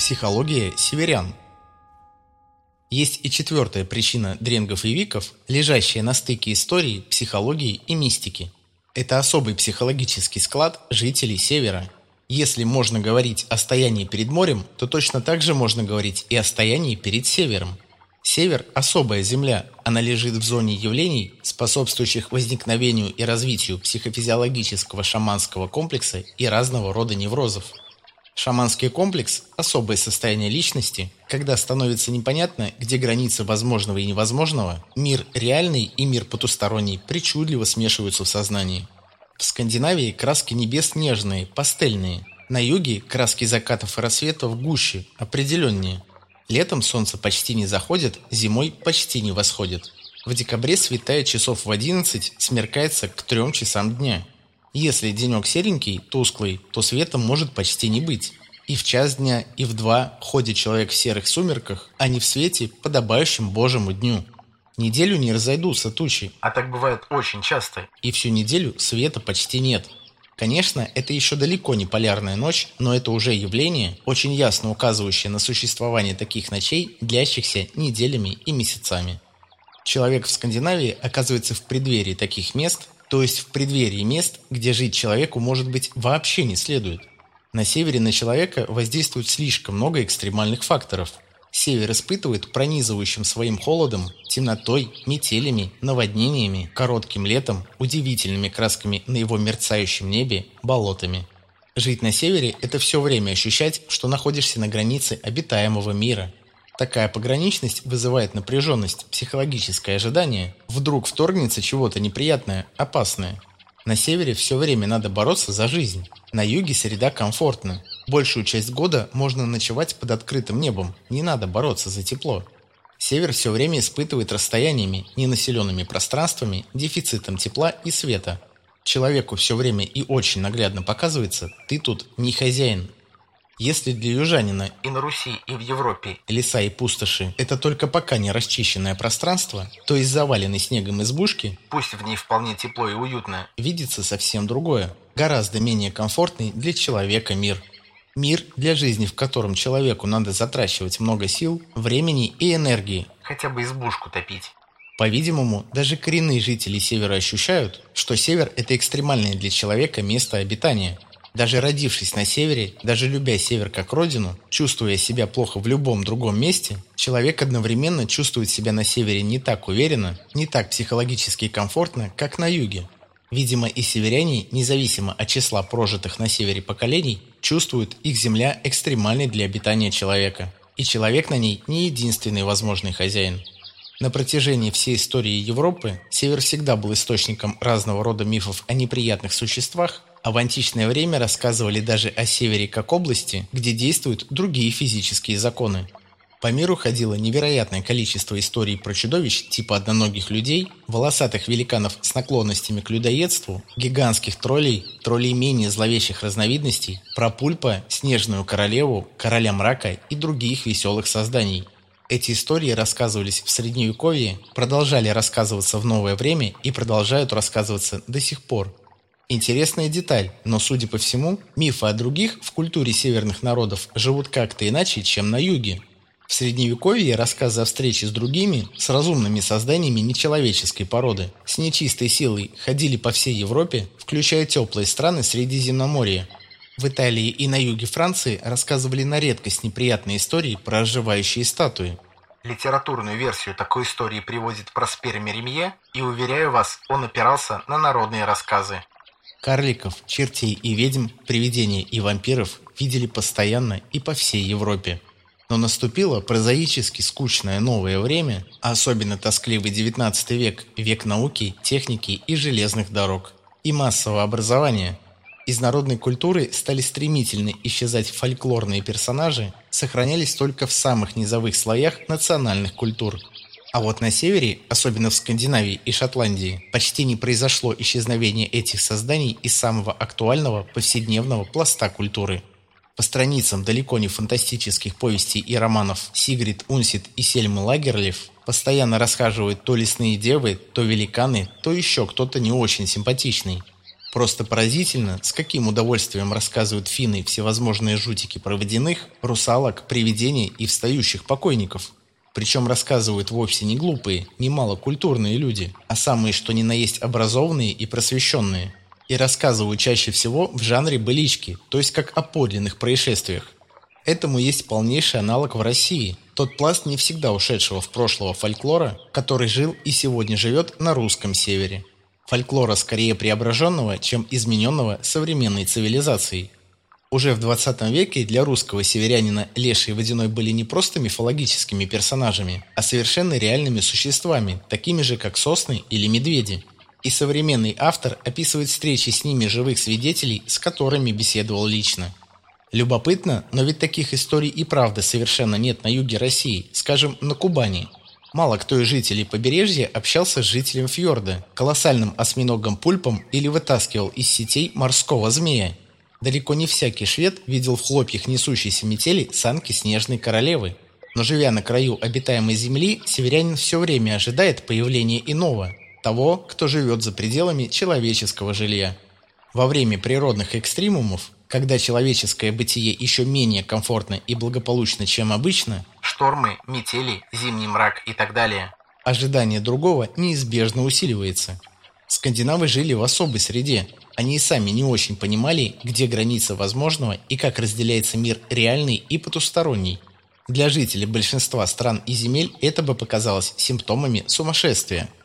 Психология северян. Есть и четвертая причина дренгов и виков, лежащая на стыке истории, психологии и мистики. Это особый психологический склад жителей Севера. Если можно говорить о стоянии перед морем, то точно так же можно говорить и о стоянии перед Севером. Север – особая земля, она лежит в зоне явлений, способствующих возникновению и развитию психофизиологического шаманского комплекса и разного рода неврозов – Шаманский комплекс – особое состояние личности, когда становится непонятно, где границы возможного и невозможного, мир реальный и мир потусторонний причудливо смешиваются в сознании. В Скандинавии краски небес нежные, пастельные. На юге краски закатов и рассветов гуще, определеннее. Летом солнце почти не заходит, зимой почти не восходит. В декабре светает часов в 11, смеркается к 3 часам дня – если денек серенький, тусклый, то света может почти не быть. И в час дня, и в два ходит человек в серых сумерках, а не в свете, подобающем Божьему дню. Неделю не разойдутся тучи, а так бывает очень часто, и всю неделю света почти нет. Конечно, это еще далеко не полярная ночь, но это уже явление, очень ясно указывающее на существование таких ночей, длящихся неделями и месяцами. Человек в Скандинавии оказывается в преддверии таких мест, то есть в преддверии мест, где жить человеку, может быть, вообще не следует. На севере на человека воздействует слишком много экстремальных факторов. Север испытывает пронизывающим своим холодом, темнотой, метелями, наводнениями, коротким летом, удивительными красками на его мерцающем небе, болотами. Жить на севере – это все время ощущать, что находишься на границе обитаемого мира – Такая пограничность вызывает напряженность, психологическое ожидание. Вдруг вторгнется чего-то неприятное, опасное. На севере все время надо бороться за жизнь. На юге среда комфортна. Большую часть года можно ночевать под открытым небом. Не надо бороться за тепло. Север все время испытывает расстояниями, ненаселенными пространствами, дефицитом тепла и света. Человеку все время и очень наглядно показывается, ты тут не хозяин, если для южанина и на Руси, и в Европе леса и пустоши – это только пока не расчищенное пространство, то из заваленной снегом избушки, пусть в ней вполне тепло и уютно, видится совсем другое, гораздо менее комфортный для человека мир. Мир, для жизни в котором человеку надо затрачивать много сил, времени и энергии, хотя бы избушку топить. По-видимому, даже коренные жители Севера ощущают, что Север – это экстремальное для человека место обитания – даже родившись на севере, даже любя север как родину, чувствуя себя плохо в любом другом месте, человек одновременно чувствует себя на севере не так уверенно, не так психологически комфортно, как на юге. Видимо, и северяне, независимо от числа прожитых на севере поколений, чувствуют их земля экстремальной для обитания человека. И человек на ней не единственный возможный хозяин. На протяжении всей истории Европы север всегда был источником разного рода мифов о неприятных существах, а в античное время рассказывали даже о севере как области, где действуют другие физические законы. По миру ходило невероятное количество историй про чудовищ типа одноногих людей, волосатых великанов с наклонностями к людоедству, гигантских троллей, троллей менее зловещих разновидностей, про пульпа, снежную королеву, короля мрака и других веселых созданий. Эти истории рассказывались в Средневековье, продолжали рассказываться в новое время и продолжают рассказываться до сих пор. Интересная деталь, но, судя по всему, мифы о других в культуре северных народов живут как-то иначе, чем на юге. В Средневековье рассказы о встрече с другими, с разумными созданиями нечеловеческой породы, с нечистой силой ходили по всей Европе, включая теплые страны Средиземноморья. В Италии и на юге Франции рассказывали на редкость неприятные истории про оживающие статуи. Литературную версию такой истории приводит Проспер Меремье, и, уверяю вас, он опирался на народные рассказы. Карликов, чертей и ведьм, привидений и вампиров видели постоянно и по всей Европе. Но наступило прозаически скучное новое время, а особенно тоскливый XIX век, век науки, техники и железных дорог, и массового образования. Из народной культуры стали стремительно исчезать фольклорные персонажи, сохранялись только в самых низовых слоях национальных культур – а вот на севере, особенно в Скандинавии и Шотландии, почти не произошло исчезновение этих созданий из самого актуального повседневного пласта культуры. По страницам далеко не фантастических повестей и романов Сигрид Унсит и Сельмы Лагерлиф постоянно расхаживают то лесные девы, то великаны, то еще кто-то не очень симпатичный. Просто поразительно, с каким удовольствием рассказывают финны всевозможные жутики про водяных, русалок, привидений и встающих покойников. Причем рассказывают вовсе не глупые, не малокультурные люди, а самые что ни на есть образованные и просвещенные. И рассказывают чаще всего в жанре былички, то есть как о подлинных происшествиях. Этому есть полнейший аналог в России. Тот пласт не всегда ушедшего в прошлого фольклора, который жил и сегодня живет на русском севере фольклора скорее преображенного, чем измененного современной цивилизацией. Уже в 20 веке для русского северянина Леший и Водяной были не просто мифологическими персонажами, а совершенно реальными существами, такими же, как сосны или медведи. И современный автор описывает встречи с ними живых свидетелей, с которыми беседовал лично. Любопытно, но ведь таких историй и правда совершенно нет на юге России, скажем, на Кубани – Мало кто из жителей побережья общался с жителем фьорда, колоссальным осьминогом-пульпом или вытаскивал из сетей морского змея. Далеко не всякий швед видел в хлопьях несущейся метели санки снежной королевы. Но живя на краю обитаемой земли, северянин все время ожидает появления иного, того, кто живет за пределами человеческого жилья. Во время природных экстремумов когда человеческое бытие еще менее комфортно и благополучно, чем обычно, штормы, метели, зимний мрак и так далее, ожидание другого неизбежно усиливается. Скандинавы жили в особой среде. Они и сами не очень понимали, где граница возможного и как разделяется мир реальный и потусторонний. Для жителей большинства стран и земель это бы показалось симптомами сумасшествия –